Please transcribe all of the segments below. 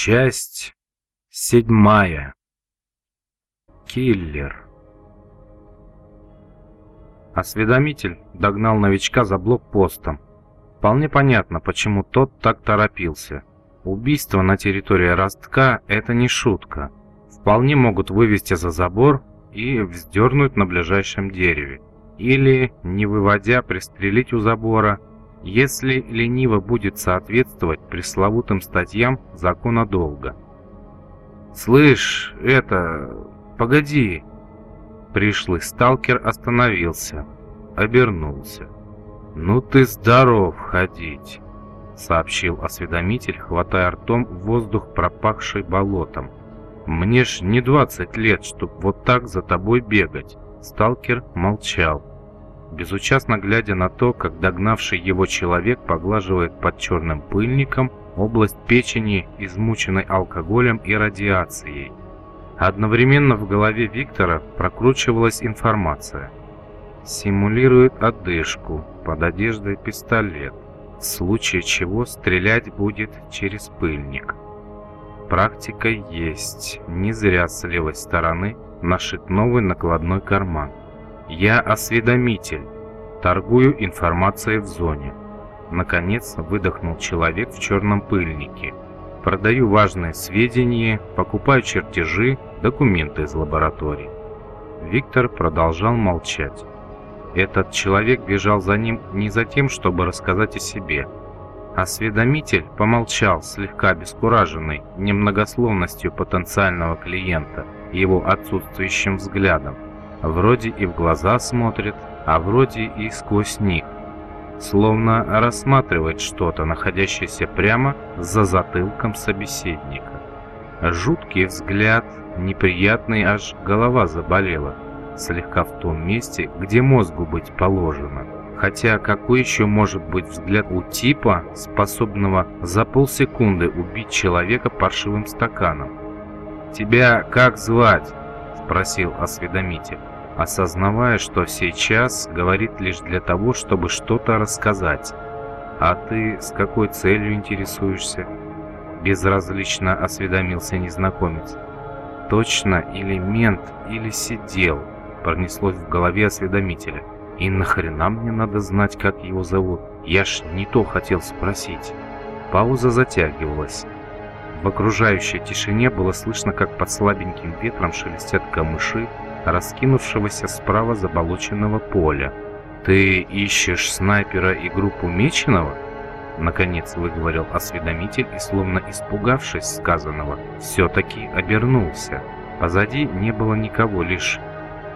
Часть седьмая. Киллер. Осведомитель догнал новичка за блокпостом. Вполне понятно, почему тот так торопился. Убийство на территории Ростка – это не шутка. Вполне могут вывести за забор и вздернуть на ближайшем дереве. Или, не выводя, пристрелить у забора – если лениво будет соответствовать пресловутым статьям закона долга. «Слышь, это... погоди!» Пришлый сталкер остановился, обернулся. «Ну ты здоров ходить!» сообщил осведомитель, хватая ртом воздух, пропахший болотом. «Мне ж не двадцать лет, чтоб вот так за тобой бегать!» Сталкер молчал безучастно глядя на то, как догнавший его человек поглаживает под черным пыльником область печени, измученной алкоголем и радиацией. Одновременно в голове Виктора прокручивалась информация. Симулирует одышку, под одеждой пистолет, в случае чего стрелять будет через пыльник. Практика есть, не зря с левой стороны нашит новый накладной карман. Я осведомитель. Торгую информацией в зоне. Наконец выдохнул человек в черном пыльнике. Продаю важные сведения, покупаю чертежи, документы из лаборатории. Виктор продолжал молчать. Этот человек бежал за ним не за тем, чтобы рассказать о себе. Осведомитель помолчал, слегка обескураженный немногословностью потенциального клиента и его отсутствующим взглядом. Вроде и в глаза смотрит, а вроде и сквозь них. Словно рассматривает что-то, находящееся прямо за затылком собеседника. Жуткий взгляд, неприятный, аж голова заболела. Слегка в том месте, где мозгу быть положено. Хотя какой еще может быть взгляд у типа, способного за полсекунды убить человека паршивым стаканом? «Тебя как звать?» – спросил осведомитель осознавая, что сейчас говорит лишь для того, чтобы что-то рассказать. «А ты с какой целью интересуешься?» Безразлично осведомился незнакомец. «Точно или мент, или сидел?» Пронеслось в голове осведомителя. «И нахрена мне надо знать, как его зовут? Я ж не то хотел спросить». Пауза затягивалась. В окружающей тишине было слышно, как под слабеньким ветром шелестят камыши, раскинувшегося справа заболоченного поля. «Ты ищешь снайпера и группу Меченого?» Наконец выговорил осведомитель и, словно испугавшись сказанного, все-таки обернулся. Позади не было никого, лишь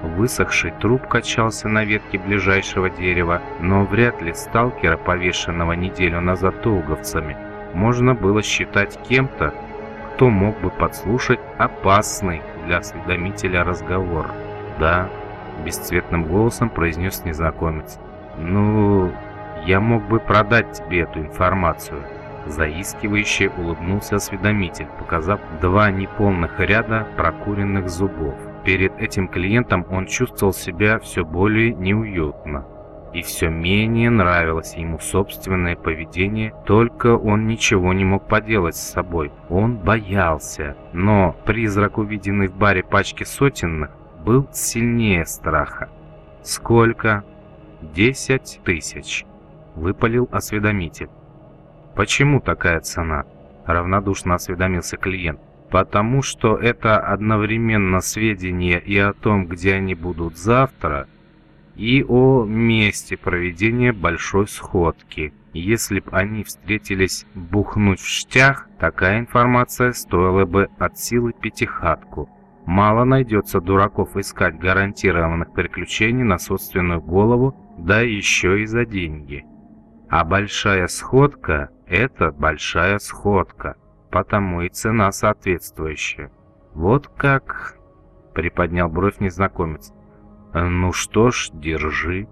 высохший труп качался на ветке ближайшего дерева, но вряд ли сталкера, повешенного неделю назад долговцами, можно было считать кем-то, кто мог бы подслушать опасный для осведомителя разговор. «Да», — бесцветным голосом произнес незнакомец. «Ну, я мог бы продать тебе эту информацию». Заискивающе улыбнулся осведомитель, показав два неполных ряда прокуренных зубов. Перед этим клиентом он чувствовал себя все более неуютно. И все менее нравилось ему собственное поведение, только он ничего не мог поделать с собой. Он боялся, но призрак, увиденный в баре пачки сотенных, был сильнее страха. «Сколько?» «Десять тысяч», — выпалил осведомитель. «Почему такая цена?» — равнодушно осведомился клиент. «Потому что это одновременно сведения и о том, где они будут завтра, и о месте проведения большой сходки. Если б они встретились бухнуть в штях, такая информация стоила бы от силы пятихатку. Мало найдется дураков искать гарантированных приключений на собственную голову, да еще и за деньги. А большая сходка – это большая сходка, потому и цена соответствующая. Вот как... Приподнял бровь незнакомец. Ну что ж, держи.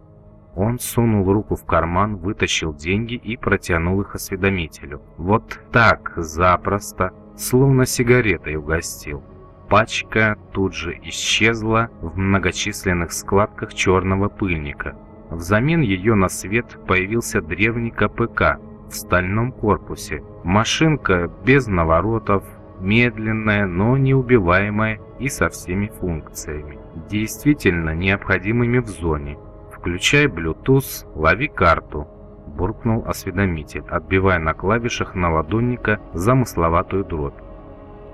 Он сунул руку в карман, вытащил деньги и протянул их осведомителю. Вот так, запросто, словно сигаретой угостил. Пачка тут же исчезла в многочисленных складках черного пыльника. Взамен ее на свет появился древний КПК в стальном корпусе. Машинка без наворотов, медленная, но неубиваемая и со всеми функциями, действительно необходимыми в зоне. Включай Bluetooth, лови карту, буркнул осведомитель, отбивая на клавишах на ладонника замысловатую дробь.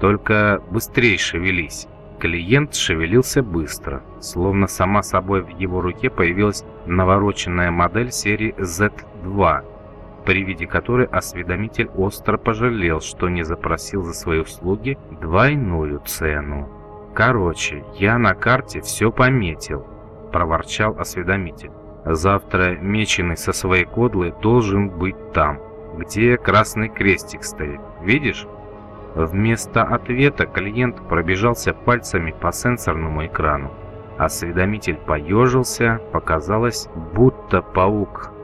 Только быстрее шевелись. Клиент шевелился быстро, словно сама собой в его руке появилась навороченная модель серии Z2, при виде которой осведомитель остро пожалел, что не запросил за свои услуги двойную цену. «Короче, я на карте все пометил», – проворчал осведомитель. «Завтра меченый со своей кодлой должен быть там, где красный крестик стоит. Видишь?» Вместо ответа клиент пробежался пальцами по сенсорному экрану. Осведомитель поежился, показалось, будто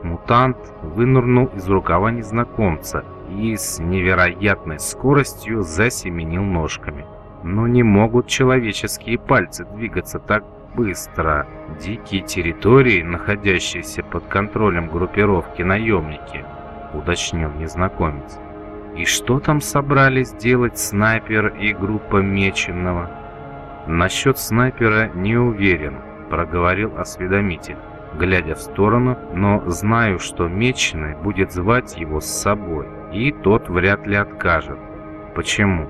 паук-мутант вынырнул из рукава незнакомца и с невероятной скоростью засеменил ножками. Но не могут человеческие пальцы двигаться так быстро. Дикие территории, находящиеся под контролем группировки наемники, уточнил незнакомец. И что там собрались делать снайпер и группа Меченого? Насчет снайпера не уверен, проговорил осведомитель, глядя в сторону, но знаю, что Меченый будет звать его с собой, и тот вряд ли откажет. Почему?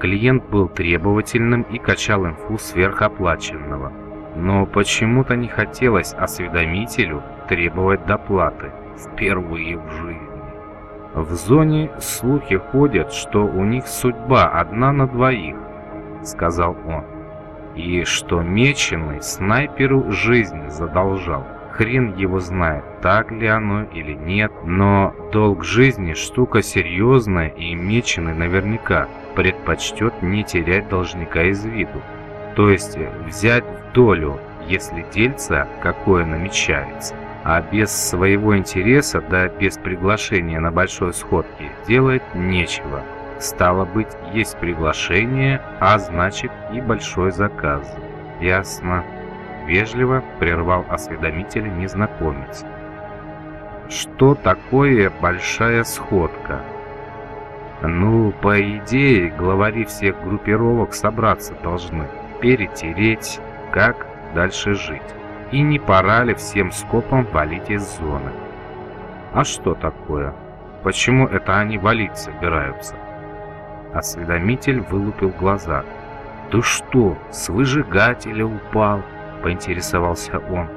Клиент был требовательным и качал инфу сверхоплаченного. Но почему-то не хотелось осведомителю требовать доплаты впервые в жизни. В зоне слухи ходят, что у них судьба одна на двоих, сказал он. И что меченый снайперу жизнь задолжал. Хрен его знает, так ли оно или нет, но долг жизни штука серьезная, и меченый наверняка предпочтет не терять должника из виду. То есть взять в долю, если дельца какое намечается а без своего интереса, да без приглашения на большой сходке, делать нечего. Стало быть, есть приглашение, а значит и большой заказ. Ясно. Вежливо прервал осведомителя незнакомец. Что такое большая сходка? Ну, по идее, главари всех группировок собраться должны, перетереть, как дальше жить. И не пора ли всем скопом валить из зоны? А что такое? Почему это они валить собираются? Осведомитель вылупил глаза. «Ты что, с выжигателя упал?» – поинтересовался он.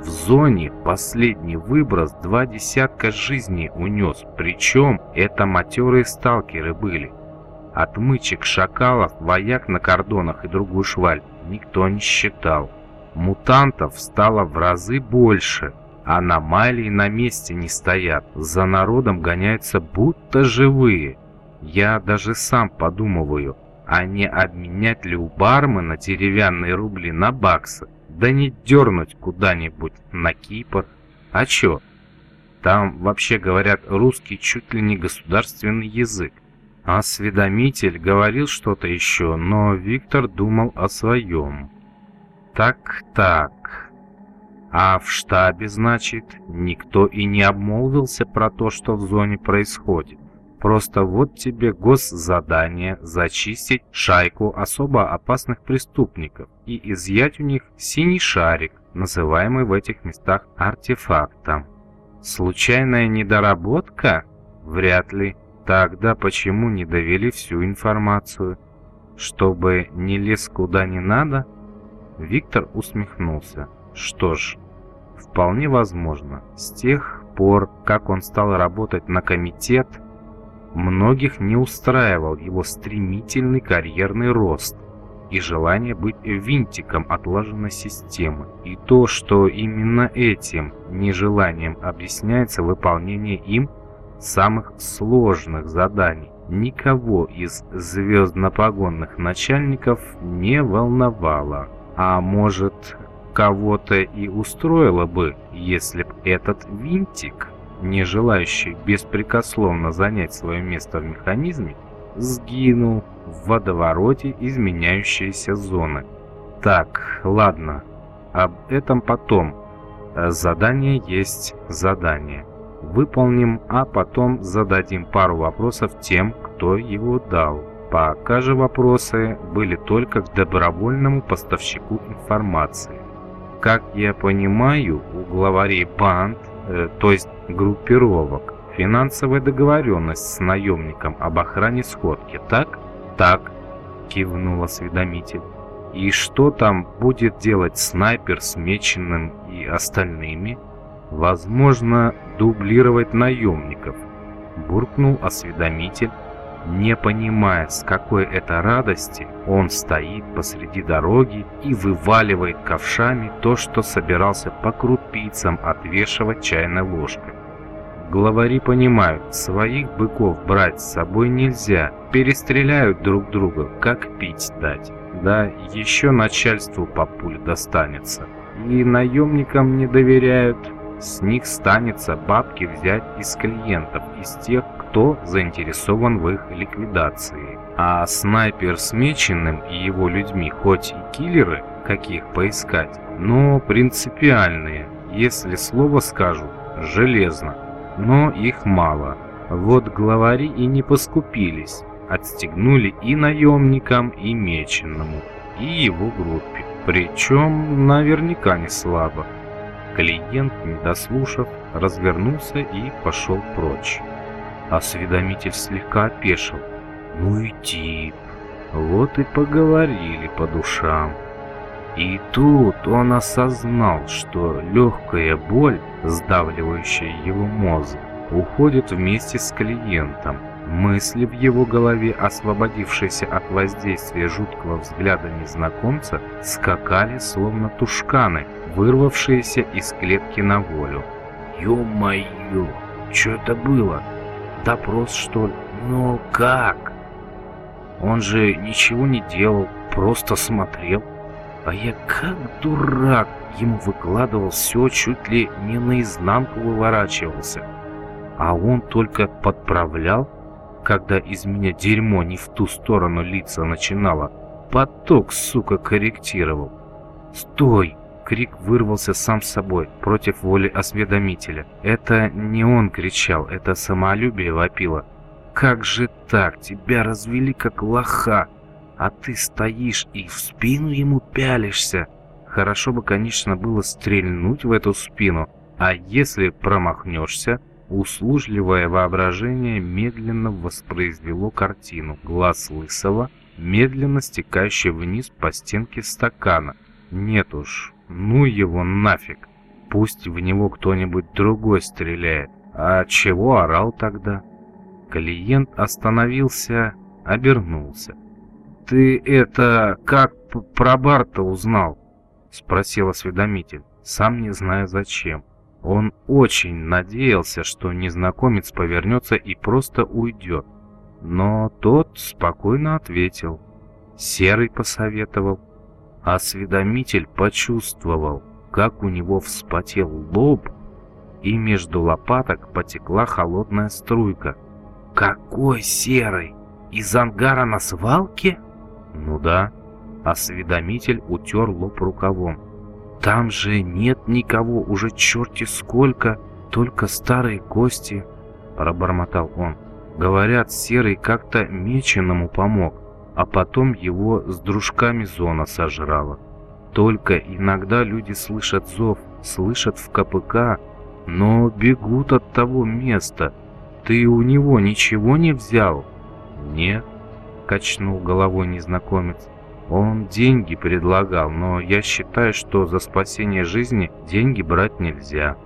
В зоне последний выброс два десятка жизней унес, причем это матерые сталкеры были. Отмычек шакалов, вояк на кордонах и другую шваль никто не считал. Мутантов стало в разы больше. Аномалии на месте не стоят. За народом гоняются будто живые. Я даже сам подумываю, а не обменять ли у бармена деревянные рубли на баксы? Да не дернуть куда-нибудь на Кипр. А чё? Там, вообще говорят, русский чуть ли не государственный язык. Осведомитель говорил что-то еще, но Виктор думал о своем. Так-так. А в штабе, значит, никто и не обмолвился про то, что в зоне происходит. Просто вот тебе госзадание зачистить шайку особо опасных преступников и изъять у них синий шарик, называемый в этих местах артефактом. Случайная недоработка? Вряд ли. Тогда почему не довели всю информацию? Чтобы не лез куда не надо? Виктор усмехнулся. Что ж, вполне возможно. С тех пор, как он стал работать на комитет, многих не устраивал его стремительный карьерный рост и желание быть винтиком отлаженной системы. И то, что именно этим нежеланием объясняется выполнение им самых сложных заданий, никого из звездно-погонных начальников не волновало. А может, кого-то и устроило бы, если б этот винтик, не желающий беспрекословно занять свое место в механизме, сгинул в водовороте изменяющейся зоны. Так, ладно, об этом потом. Задание есть задание. Выполним, а потом зададим пару вопросов тем, кто его дал. Пока же вопросы были только к добровольному поставщику информации. Как я понимаю, у главарей банд, э, то есть группировок, финансовая договоренность с наемником об охране сходки, так? Так, кивнул осведомитель. И что там будет делать снайпер с меченым и остальными? Возможно, дублировать наемников, буркнул осведомитель, не понимая, с какой это радости он стоит посреди дороги и вываливает ковшами то, что собирался по крупицам отвешивать чайной ложкой. Главари понимают, своих быков брать с собой нельзя, перестреляют друг друга, как пить дать. Да, еще начальству по пуль достанется. И наемникам не доверяют, с них станется бабки взять из клиентов, из тех, кто заинтересован в их ликвидации. А снайпер с Меченым и его людьми хоть и киллеры, каких поискать, но принципиальные, если слово скажу, железно но их мало. Вот главари и не поскупились, отстегнули и наемникам, и меченному, и его группе. Причем наверняка не слабо. Клиент, не дослушав, развернулся и пошел прочь. Осведомитель слегка опешил. Ну и тип. Вот и поговорили по душам. И тут он осознал, что легкая боль, сдавливающая его мозг, уходит вместе с клиентом. Мысли в его голове, освободившиеся от воздействия жуткого взгляда незнакомца, скакали словно тушканы, вырвавшиеся из клетки на волю. «Ё-моё! Что это было? Допрос, что ли? Ну как?» Он же ничего не делал, просто смотрел. А я как дурак ему выкладывал все, чуть ли не наизнанку выворачивался. А он только подправлял, когда из меня дерьмо не в ту сторону лица начинало. Поток, сука, корректировал. «Стой!» — крик вырвался сам собой, против воли осведомителя. Это не он кричал, это самолюбие вопило. «Как же так? Тебя развели как лоха!» а ты стоишь и в спину ему пялишься. Хорошо бы, конечно, было стрельнуть в эту спину, а если промахнешься, услужливое воображение медленно воспроизвело картину. Глаз лысого, медленно стекающий вниз по стенке стакана. Нет уж, ну его нафиг. Пусть в него кто-нибудь другой стреляет. А чего орал тогда? Клиент остановился, обернулся. «Ты это как про Барта узнал?» — спросил осведомитель, сам не зная зачем. Он очень надеялся, что незнакомец повернется и просто уйдет. Но тот спокойно ответил. Серый посоветовал. Осведомитель почувствовал, как у него вспотел лоб, и между лопаток потекла холодная струйка. «Какой серый? Из ангара на свалке?» Ну да. Осведомитель утер лоб рукавом. Там же нет никого уже черти сколько, только старые кости, пробормотал он. Говорят, Серый как-то меченому помог, а потом его с дружками зона сожрала. Только иногда люди слышат зов, слышат в КПК, но бегут от того места. Ты у него ничего не взял? Нет. — качнул головой незнакомец. «Он деньги предлагал, но я считаю, что за спасение жизни деньги брать нельзя.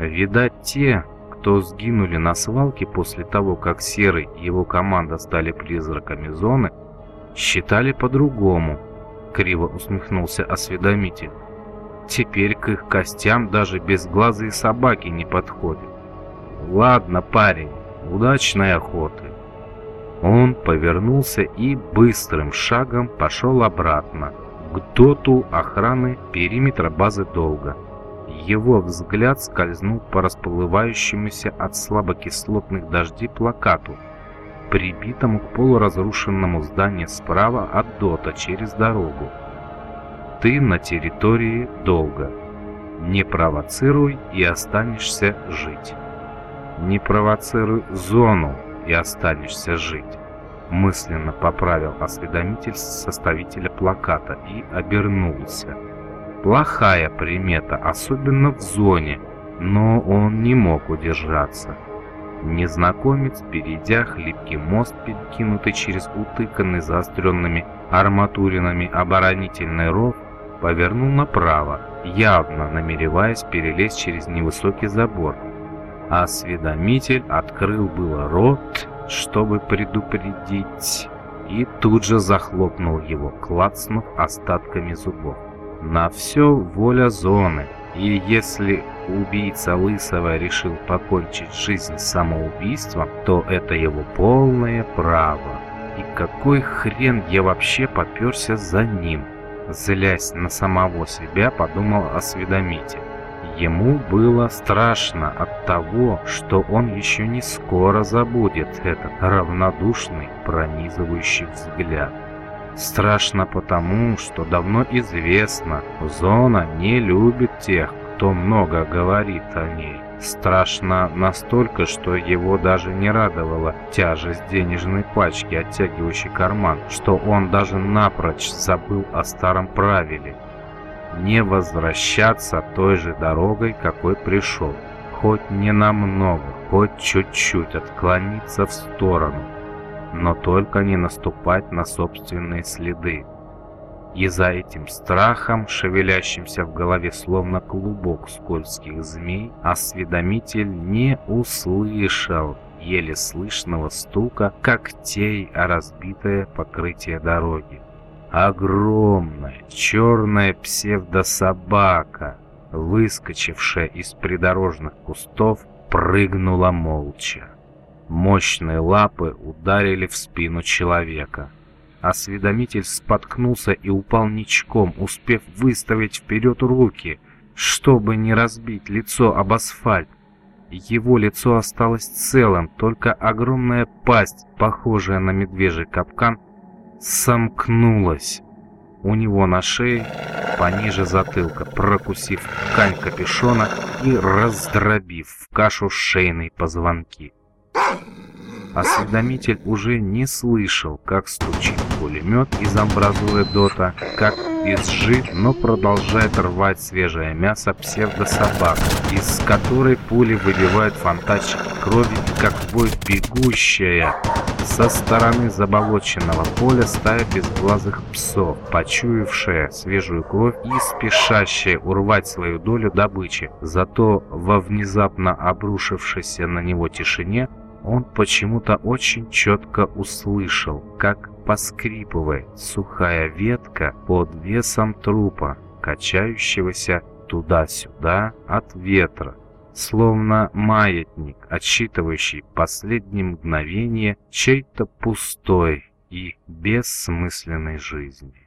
Видать, те, кто сгинули на свалке после того, как Серый и его команда стали призраками зоны, считали по-другому», — криво усмехнулся осведомитель. «Теперь к их костям даже безглазые собаки не подходят. Ладно, парень, удачной охоты». Он повернулся и быстрым шагом пошел обратно, к доту охраны периметра базы долга. Его взгляд скользнул по расплывающемуся от слабокислотных дождей плакату, прибитому к полуразрушенному зданию справа от дота через дорогу. «Ты на территории долга. Не провоцируй и останешься жить. Не провоцируй зону, и останешься жить. мысленно поправил осведомитель составителя плаката и обернулся. Плохая примета, особенно в зоне, но он не мог удержаться. Незнакомец, перейдя хлипкий мост, перекинутый через утыканный заостренными арматуринами оборонительный ров, повернул направо, явно намереваясь перелезть через невысокий забор. Осведомитель открыл было рот, чтобы предупредить, и тут же захлопнул его, клацнув остатками зубов. На все воля зоны, и если убийца Лысого решил покончить жизнь самоубийством, то это его полное право. И какой хрен я вообще поперся за ним? Злясь на самого себя, подумал осведомитель. Ему было страшно от того, что он еще не скоро забудет этот равнодушный, пронизывающий взгляд. Страшно потому, что давно известно, зона не любит тех, кто много говорит о ней. Страшно настолько, что его даже не радовала тяжесть денежной пачки, оттягивающей карман, что он даже напрочь забыл о старом правиле – не возвращаться той же дорогой, какой пришел. Хоть не намного, хоть чуть-чуть отклониться в сторону, но только не наступать на собственные следы. И за этим страхом, шевелящимся в голове словно клубок скользких змей, осведомитель не услышал еле слышного стука когтей о разбитое покрытие дороги. Огромная черная псевдособака, выскочившая из придорожных кустов, прыгнула молча. Мощные лапы ударили в спину человека. Осведомитель споткнулся и упал ничком, успев выставить вперед руки, чтобы не разбить лицо об асфальт. Его лицо осталось целым, только огромная пасть, похожая на медвежий капкан, сомкнулась у него на шее пониже затылка, прокусив ткань капюшона и раздробив в кашу шейные позвонки. Осведомитель уже не слышал, как стучит пулемет из амбразуры Дота, как визжит, но продолжает рвать свежее мясо псевдособак, из которой пули выбивают фонтанчик крови, как бой бегущая со стороны заболоченного поля стая безглазых псов, почуявшая свежую кровь и спешащая урвать свою долю добычи. Зато во внезапно обрушившейся на него тишине он почему-то очень четко услышал, как поскрипывает сухая ветка под весом трупа, качающегося туда-сюда от ветра, словно маятник, отсчитывающий последние мгновения чьей-то пустой и бессмысленной жизни.